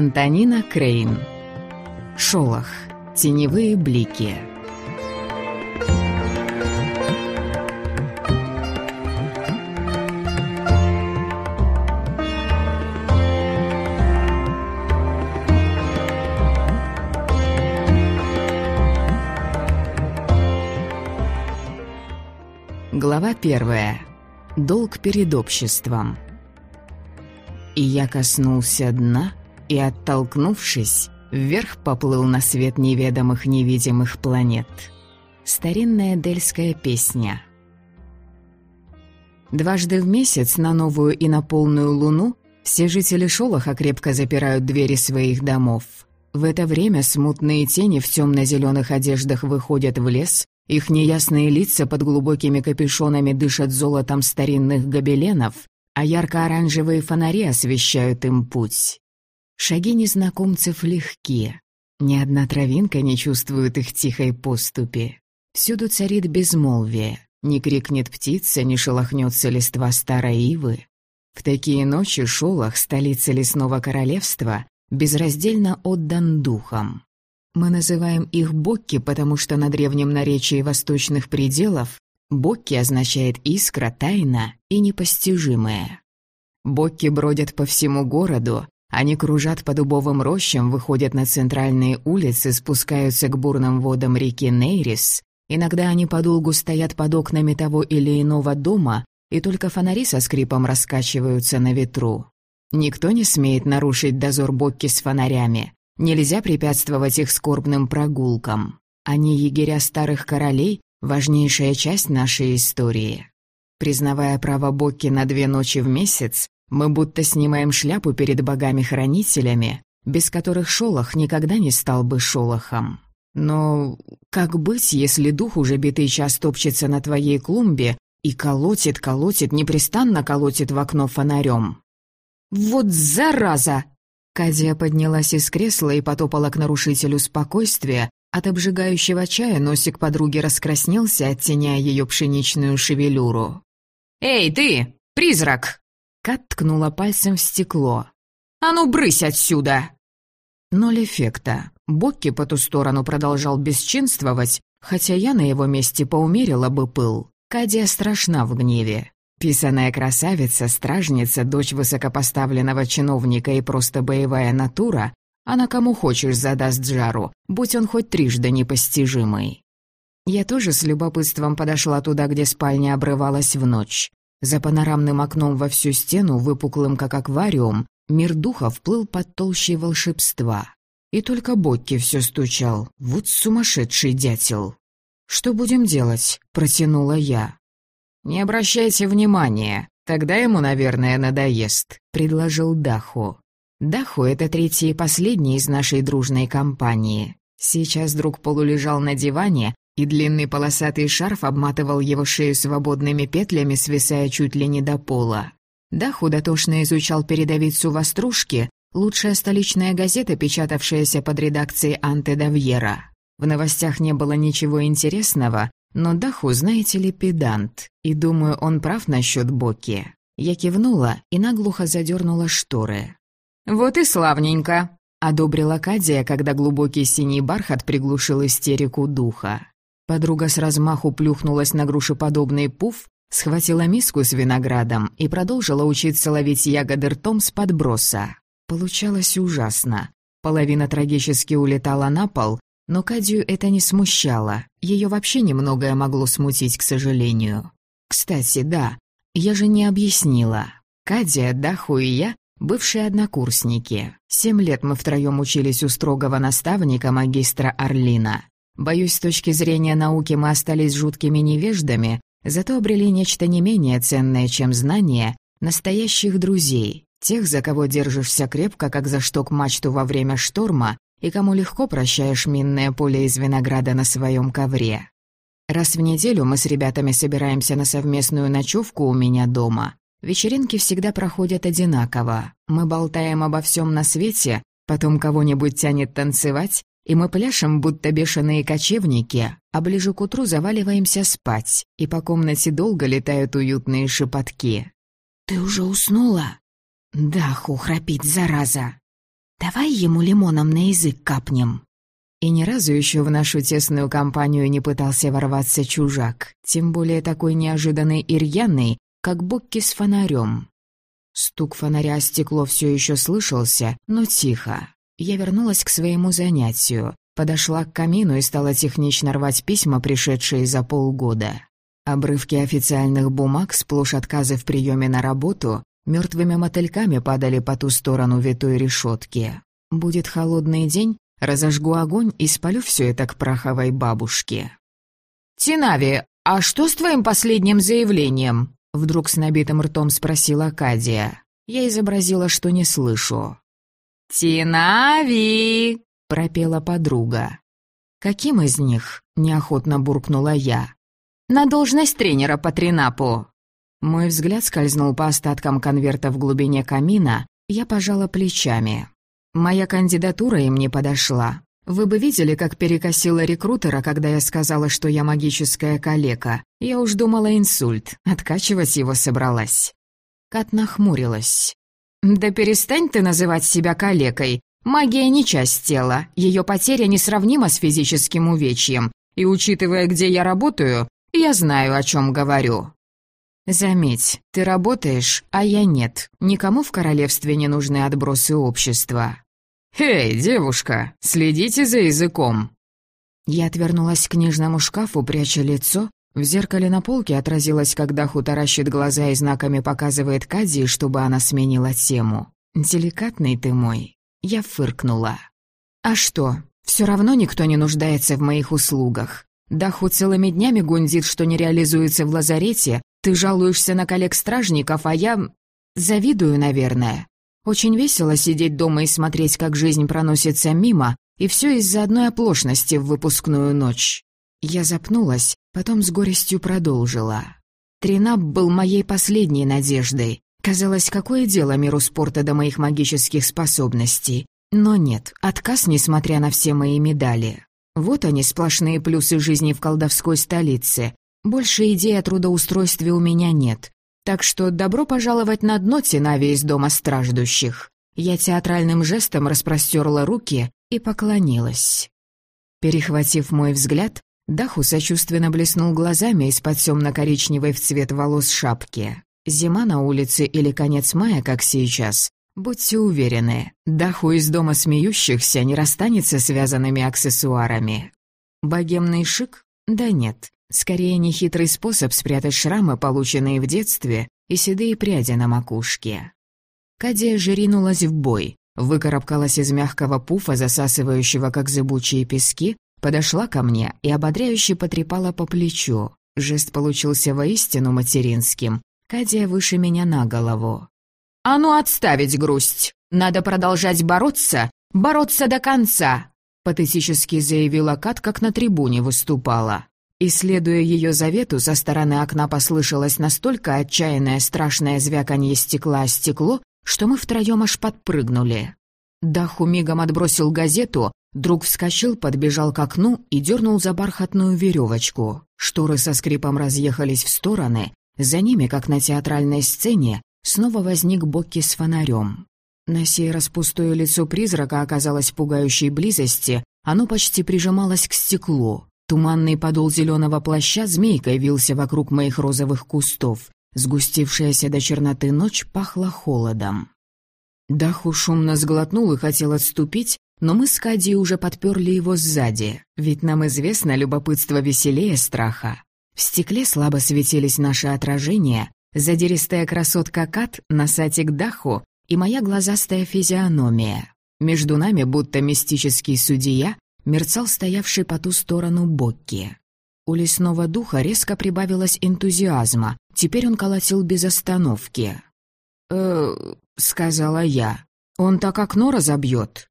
Антонина Крейн. Шолох. Теневые блики. Глава первая. Долг перед обществом. И я коснулся дна, и, оттолкнувшись, вверх поплыл на свет неведомых невидимых планет. Старинная дельская песня. Дважды в месяц на новую и на полную луну все жители Шолоха крепко запирают двери своих домов. В это время смутные тени в темно-зеленых одеждах выходят в лес, их неясные лица под глубокими капюшонами дышат золотом старинных гобеленов, а ярко-оранжевые фонари освещают им путь. Шаги незнакомцев легкие. Ни одна травинка не чувствует их тихой поступи. Всюду царит безмолвие. Не крикнет птица, не шелохнется листва старой ивы. В такие ночи Шолох, столица лесного королевства, безраздельно отдан духам. Мы называем их бокки, потому что на древнем наречии восточных пределов бокки означает искра, тайна и непостижимое. Бокки бродят по всему городу, они кружат по дубовым рощам, выходят на центральные улицы, спускаются к бурным водам реки Нейрис. Иногда они подолгу стоят под окнами того или иного дома, и только фонари со скрипом раскачиваются на ветру. Никто не смеет нарушить дозор Бокки с фонарями. Нельзя препятствовать их скорбным прогулкам. Они егеря старых королей, важнейшая часть нашей истории. Признавая право Бокки на две ночи в месяц, мы будто снимаем шляпу перед богами-хранителями, без которых Шолох никогда не стал бы Шолохом. Но как быть, если дух уже битый час топчется на твоей клумбе и колотит, колотит, непрестанно колотит в окно фонарем? «Вот зараза!» Кадия поднялась из кресла и потопала к нарушителю спокойствия. От обжигающего чая носик подруги раскраснелся, оттеняя ее пшеничную шевелюру. «Эй, ты, призрак!» Кат ткнула пальцем в стекло. «А ну, брысь отсюда!» Ноль эффекта. Бокки по ту сторону продолжал бесчинствовать, хотя я на его месте поумерила бы пыл. Кадия страшна в гневе. Писаная красавица, стражница, дочь высокопоставленного чиновника и просто боевая натура, она кому хочешь задаст жару, будь он хоть трижды непостижимый. Я тоже с любопытством подошла туда, где спальня обрывалась в ночь. За панорамным окном во всю стену, выпуклым как аквариум, мир духа вплыл под толщей волшебства. И только Бокки все стучал. Вот сумасшедший дятел. «Что будем делать?» — протянула я. «Не обращайте внимания, тогда ему, наверное, надоест», — предложил Даху. Даху — это третий и последний из нашей дружной компании. Сейчас друг полулежал на диване, и длинный полосатый шарф обматывал его шею свободными петлями, свисая чуть ли не до пола. Даху дотошно изучал передовицу «Вострушки», лучшая столичная газета, печатавшаяся под редакцией Анте Давьера. В новостях не было ничего интересного, но Даху, знаете ли, педант, и думаю, он прав насчет Боки. Я кивнула и наглухо задернула шторы. «Вот и славненько», — одобрила Кадия, когда глубокий синий бархат приглушил истерику духа. Подруга с размаху плюхнулась на грушеподобный пуф, схватила миску с виноградом и продолжила учиться ловить ягоды ртом с подброса. Получалось ужасно. Половина трагически улетала на пол, но Кадию это не смущало. Ее вообще немногое могло смутить, к сожалению. Кстати, да, я же не объяснила. Кадия, Даху и я — бывшие однокурсники. Семь лет мы втроем учились у строгого наставника магистра Орлина. Боюсь, с точки зрения науки мы остались жуткими невеждами, зато обрели нечто не менее ценное, чем знания, настоящих друзей, тех, за кого держишься крепко, как за шток мачту во время шторма, и кому легко прощаешь минное поле из винограда на своем ковре. Раз в неделю мы с ребятами собираемся на совместную ночевку у меня дома. Вечеринки всегда проходят одинаково. Мы болтаем обо всем на свете, потом кого-нибудь тянет танцевать, и мы пляшем, будто бешеные кочевники, а ближе к утру заваливаемся спать, и по комнате долго летают уютные шепотки. «Ты уже уснула?» «Да, ху, храпит, зараза!» «Давай ему лимоном на язык капнем». И ни разу еще в нашу тесную компанию не пытался ворваться чужак, тем более такой неожиданный и рьяный, как Бокки с фонарем. Стук фонаря о стекло все еще слышался, но тихо. Я вернулась к своему занятию, подошла к камину и стала технично рвать письма, пришедшие за полгода. Обрывки официальных бумаг, сплошь отказы в приеме на работу, мертвыми мотыльками падали по ту сторону витой решетки. Будет холодный день, разожгу огонь и спалю все это к праховой бабушке. «Тинави, а что с твоим последним заявлением?» Вдруг с набитым ртом спросила Кадия. Я изобразила, что не слышу. «Тинави!» — пропела подруга. «Каким из них?» — неохотно буркнула я. «На должность тренера по тринапу». Мой взгляд скользнул по остаткам конверта в глубине камина, я пожала плечами. Моя кандидатура им не подошла. Вы бы видели, как перекосила рекрутера, когда я сказала, что я магическая калека. Я уж думала инсульт, откачивать его собралась. Кат нахмурилась. «Да перестань ты называть себя калекой. Магия не часть тела, ее потеря несравнима с физическим увечьем. И учитывая, где я работаю, я знаю, о чем говорю». «Заметь, ты работаешь, а я нет. Никому в королевстве не нужны отбросы общества». «Эй, девушка, следите за языком!» Я отвернулась к книжному шкафу, пряча лицо. В зеркале на полке отразилось, когда Даху таращит глаза и знаками показывает Кадзи, чтобы она сменила тему. «Деликатный ты мой». Я фыркнула. «А что, все равно никто не нуждается в моих услугах. Даху целыми днями гундит, что не реализуется в лазарете, ты жалуешься на коллег-стражников, а я... завидую, наверное. Очень весело сидеть дома и смотреть, как жизнь проносится мимо, и все из-за одной оплошности в выпускную ночь. Я запнулась, потом с горестью продолжила. Тринап был моей последней надеждой. Казалось, какое дело миру спорта до моих магических способностей. Но нет, отказ, несмотря на все мои медали. Вот они, сплошные плюсы жизни в колдовской столице. Больше идей о трудоустройстве у меня нет. Так что добро пожаловать на дно Тинави из дома страждущих. Я театральным жестом распростерла руки и поклонилась. Перехватив мой взгляд, Даху сочувственно блеснул глазами из-под темно-коричневой в цвет волос шапки. Зима на улице или конец мая, как сейчас. Будьте уверены, Даху из дома смеющихся не расстанется связанными аксессуарами. Богемный шик? Да нет. Скорее, нехитрый способ спрятать шрамы, полученные в детстве, и седые пряди на макушке. Кадия же ринулась в бой, выкарабкалась из мягкого пуфа, засасывающего как зыбучие пески, подошла ко мне и ободряюще потрепала по плечу. Жест получился воистину материнским. Кадия выше меня на голову. «А ну отставить грусть! Надо продолжать бороться, бороться до конца!» Патетически заявила Кат, как на трибуне выступала. И, следуя ее завету, со стороны окна послышалось настолько отчаянное страшное звяканье стекла о стекло, что мы втроем аж подпрыгнули. Даху мигом отбросил газету, друг вскочил, подбежал к окну и дернул за бархатную веревочку. Шторы со скрипом разъехались в стороны, за ними, как на театральной сцене, снова возник Бокки с фонарем. На сей раз пустое лицо призрака оказалось пугающей близости, оно почти прижималось к стеклу. Туманный подол зеленого плаща змейкой вился вокруг моих розовых кустов. Сгустившаяся до черноты ночь пахла холодом. Даху шумно сглотнул и хотел отступить, но мы с Кади уже подперли его сзади, ведь нам известно, любопытство веселее страха. В стекле слабо светились наши отражения, задиристая красотка Кат, носатик Даху и моя глазастая физиономия. Между нами, будто мистический судья, мерцал стоявший по ту сторону Бокки. У лесного духа резко прибавилось энтузиазма, теперь он колотил без остановки. «Э, — сказала я, — он так окно разобьет.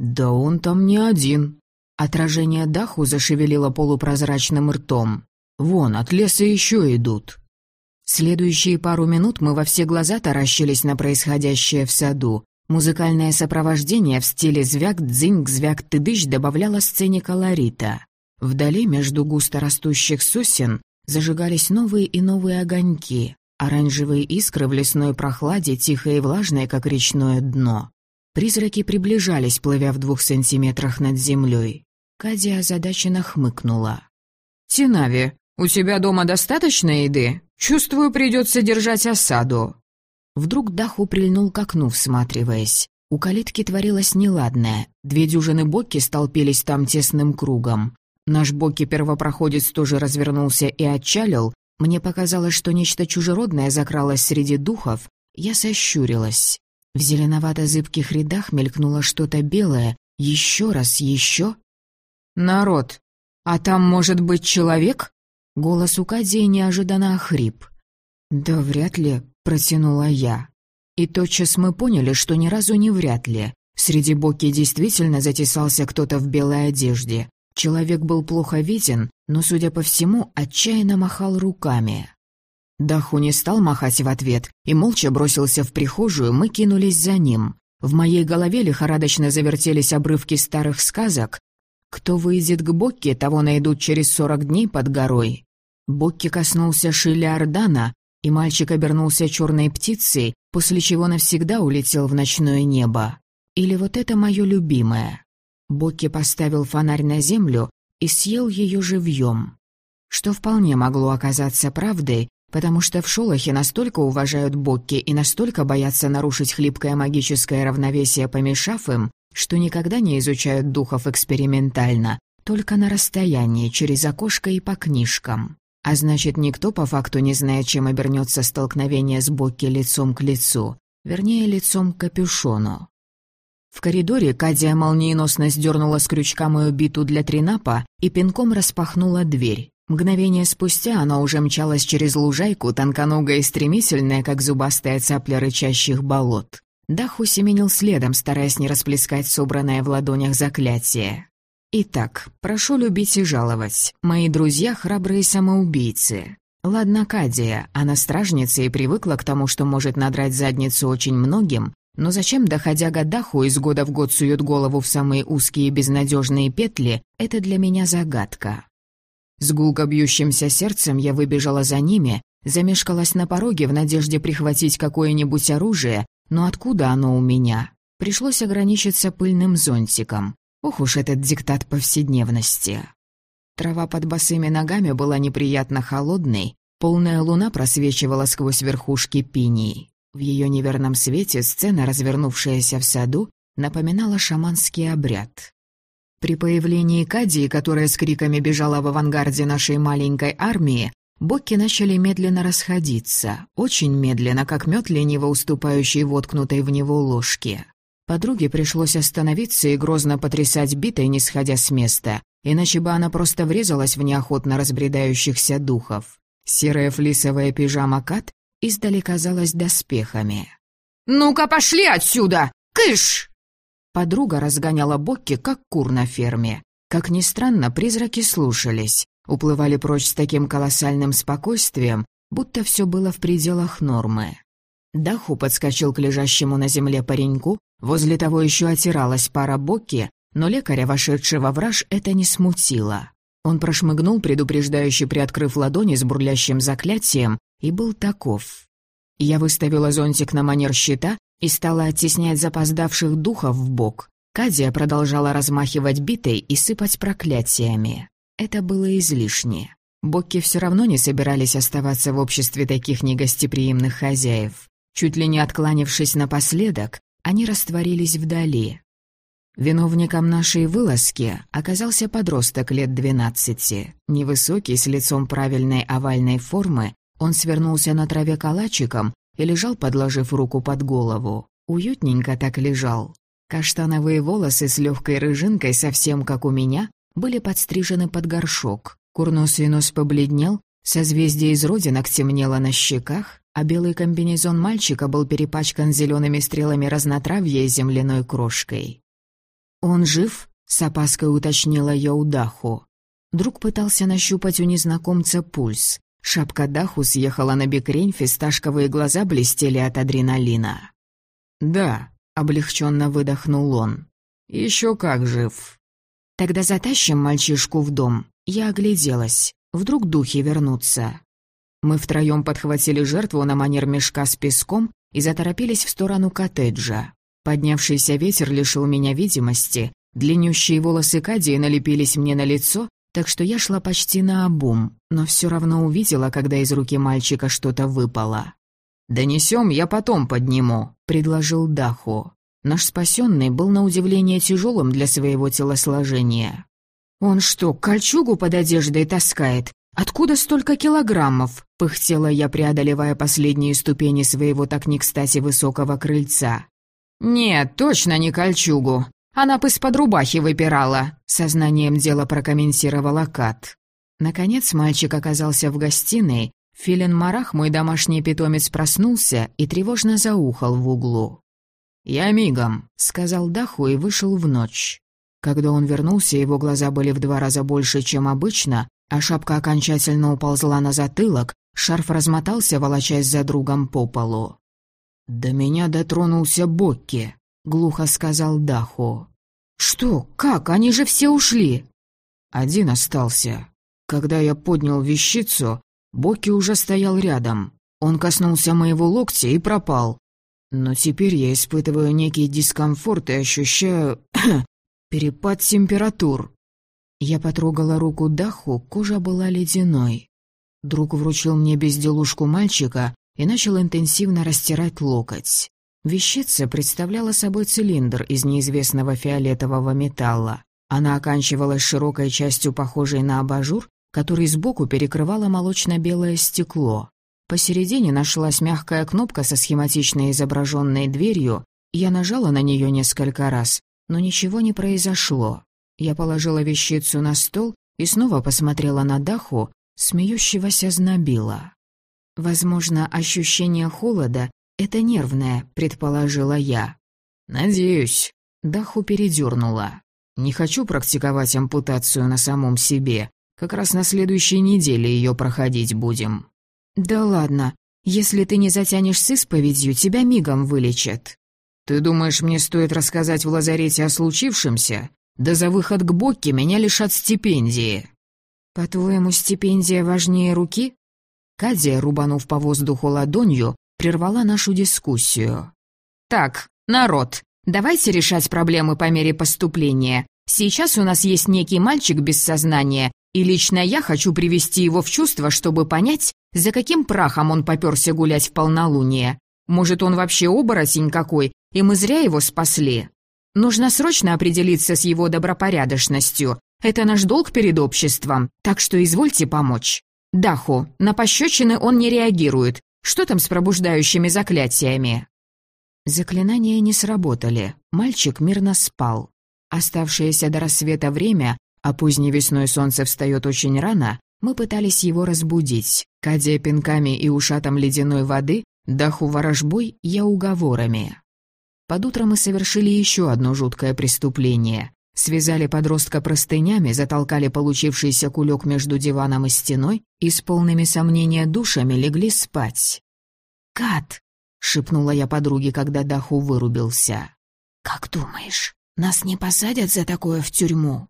«Да он там не один». Отражение Даху зашевелило полупрозрачным ртом. «Вон, от леса еще идут». Следующие пару минут мы во все глаза таращились на происходящее в саду. Музыкальное сопровождение в стиле звяк-дзинг-звяк-тыдыщ добавляло сцене колорита. Вдали, между густо растущих сосен, зажигались новые и новые огоньки, оранжевые искры в лесной прохладе, тихо и влажное, как речное дно. Призраки приближались, плывя в двух сантиметрах над землей. Кадя озадаченно хмыкнула. «Тинави, у тебя дома достаточно еды? Чувствую, придется держать осаду». Вдруг Даху прильнул к окну, всматриваясь. У калитки творилось неладное. Две дюжины Бокки столпились там тесным кругом. Наш Бокки-первопроходец тоже развернулся и отчалил. Мне показалось, что нечто чужеродное закралось среди духов. Я сощурилась. В зеленовато-зыбких рядах мелькнуло что-то белое. Еще раз, еще. «Народ, а там может быть человек?» Голос у Кадии неожиданно охрип. «Да вряд ли», — протянула я. И тотчас мы поняли, что ни разу не вряд ли. Среди боки действительно затесался кто-то в белой одежде. Человек был плохо виден, но, судя по всему, отчаянно махал руками. Даху не стал махать в ответ и молча бросился в прихожую, мы кинулись за ним. В моей голове лихорадочно завертелись обрывки старых сказок. Кто выйдет к Бокке, того найдут через сорок дней под горой. Бокки коснулся шиля Ордана, и мальчик обернулся черной птицей, после чего навсегда улетел в ночное небо. Или вот это мое любимое. Бокки поставил фонарь на землю и съел ее живьем. Что вполне могло оказаться правдой, потому что в Шолохе настолько уважают Бокки и настолько боятся нарушить хлипкое магическое равновесие, помешав им, что никогда не изучают духов экспериментально, только на расстоянии, через окошко и по книжкам. А значит, никто по факту не знает, чем обернется столкновение с Бокки лицом к лицу, вернее, лицом к капюшону. В коридоре Кадия молниеносно сдернула с крючка мою биту для тринапа и пинком распахнула дверь. Мгновение спустя она уже мчалась через лужайку, тонконогая и стремительная, как зубастая цапля рычащих болот. Даху семенил следом, стараясь не расплескать собранное в ладонях заклятие. Итак, прошу любить и жаловать. Мои друзья — храбрые самоубийцы. Ладно, Кадия, она стражница и привыкла к тому, что может надрать задницу очень многим, но зачем, доходя Гадаху, из года в год сует голову в самые узкие и безнадежные петли, это для меня загадка. С гулко бьющимся сердцем я выбежала за ними, замешкалась на пороге в надежде прихватить какое-нибудь оружие, но откуда оно у меня? Пришлось ограничиться пыльным зонтиком. Ох уж этот диктат повседневности. Трава под босыми ногами была неприятно холодной, полная луна просвечивала сквозь верхушки пинии. В ее неверном свете сцена, развернувшаяся в саду, напоминала шаманский обряд. При появлении Кадии, которая с криками бежала в авангарде нашей маленькой армии, боки начали медленно расходиться, очень медленно, как мед лениво уступающий воткнутой в него ложке. Подруге пришлось остановиться и грозно потрясать битой, не сходя с места, иначе бы она просто врезалась в неохотно разбредающихся духов. Серая флисовая пижама Кат издали казалась доспехами. «Ну-ка, пошли отсюда! Кыш!» Подруга разгоняла Бокки, как кур на ферме. Как ни странно, призраки слушались, уплывали прочь с таким колоссальным спокойствием, будто все было в пределах нормы. Даху подскочил к лежащему на земле пареньку, Возле того еще отиралась пара боки, но лекаря, вошедшего в раж, это не смутило. Он прошмыгнул, предупреждающе приоткрыв ладони с бурлящим заклятием, и был таков. Я выставила зонтик на манер щита и стала оттеснять запоздавших духов в бок. Кадия продолжала размахивать битой и сыпать проклятиями. Это было излишне. Бокки все равно не собирались оставаться в обществе таких негостеприимных хозяев. Чуть ли не откланившись напоследок, они растворились вдали. Виновником нашей вылазки оказался подросток лет двенадцати. Невысокий, с лицом правильной овальной формы, он свернулся на траве калачиком и лежал, подложив руку под голову. Уютненько так лежал. Каштановые волосы с легкой рыжинкой, совсем как у меня, были подстрижены под горшок. Курносый нос побледнел, созвездие из родинок темнело на щеках, а белый комбинезон мальчика был перепачкан зелеными стрелами разнотравья и земляной крошкой. «Он жив?» — с опаской уточнила я у. Друг пытался нащупать у незнакомца пульс. Шапка Даху съехала на бекрень, фисташковые глаза блестели от адреналина. «Да», — облегченно выдохнул он. «Еще как жив». «Тогда затащим мальчишку в дом». Я огляделась. Вдруг духи вернутся. Мы втроем подхватили жертву на манер мешка с песком и заторопились в сторону коттеджа. Поднявшийся ветер лишил меня видимости, длиннющие волосы Кадии налепились мне на лицо, так что я шла почти на обум, но все равно увидела, когда из руки мальчика что-то выпало. «Донесем, я потом подниму», — предложил Даху. Наш спасенный был на удивление тяжелым для своего телосложения. «Он что, кольчугу под одеждой таскает? Откуда столько килограммов?» — пыхтела я, преодолевая последние ступени своего так не кстати высокого крыльца. «Нет, точно не кольчугу. Она бы из-под рубахи выпирала», — сознанием дела прокомментировала Кат. Наконец мальчик оказался в гостиной. Филин Марах, мой домашний питомец, проснулся и тревожно заухал в углу. «Я мигом», — сказал Даху и вышел в ночь. Когда он вернулся, его глаза были в два раза больше, чем обычно, а шапка окончательно уползла на затылок, шарф размотался, волочась за другом по полу. «До меня дотронулся Бокки», — глухо сказал Даху. «Что? Как? Они же все ушли!» Один остался. Когда я поднял вещицу, Бокки уже стоял рядом. Он коснулся моего локтя и пропал. Но теперь я испытываю некий дискомфорт и ощущаю Перепад температур. Я потрогала руку Даху, кожа была ледяной. Друг вручил мне безделушку мальчика и начал интенсивно растирать локоть. Вещица представляла собой цилиндр из неизвестного фиолетового металла. Она оканчивалась широкой частью, похожей на абажур, который сбоку перекрывало молочно-белое стекло. Посередине нашлась мягкая кнопка со схематично изображенной дверью, я нажала на нее несколько раз, но ничего не произошло. Я положила вещицу на стол и снова посмотрела на Даху, смеющегося знобила. «Возможно, ощущение холода — это нервное», — предположила я. «Надеюсь». Даху передернула. «Не хочу практиковать ампутацию на самом себе. Как раз на следующей неделе ее проходить будем». «Да ладно. Если ты не затянешь с исповедью, тебя мигом вылечат». «Ты думаешь, мне стоит рассказать в лазарете о случившемся? Да за выход к Бокке меня лишат стипендии». «По-твоему, стипендия важнее руки?» Кадия, рубанув по воздуху ладонью, прервала нашу дискуссию. «Так, народ, давайте решать проблемы по мере поступления. Сейчас у нас есть некий мальчик без сознания, и лично я хочу привести его в чувство, чтобы понять, за каким прахом он попёрся гулять в полнолуние. Может, он вообще оборотень какой, и мы зря его спасли. Нужно срочно определиться с его добропорядочностью. Это наш долг перед обществом, так что извольте помочь. Даху, на пощечины он не реагирует. Что там с пробуждающими заклятиями?» Заклинания не сработали. Мальчик мирно спал. Оставшееся до рассвета время, а поздней весной солнце встает очень рано, мы пытались его разбудить, кадя пинками и ушатом ледяной воды, даху ворожбой, я уговорами. Под утро мы совершили еще одно жуткое преступление. Связали подростка простынями, затолкали получившийся кулек между диваном и стеной и с полными сомнения душами легли спать. «Кат!» — шепнула я подруге, когда Даху вырубился. «Как думаешь, нас не посадят за такое в тюрьму?»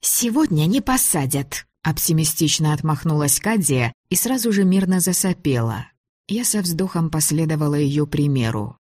«Сегодня не посадят», — оптимистично отмахнулась Кадия и сразу же мирно засопела. Я со вздохом последовала ее примеру.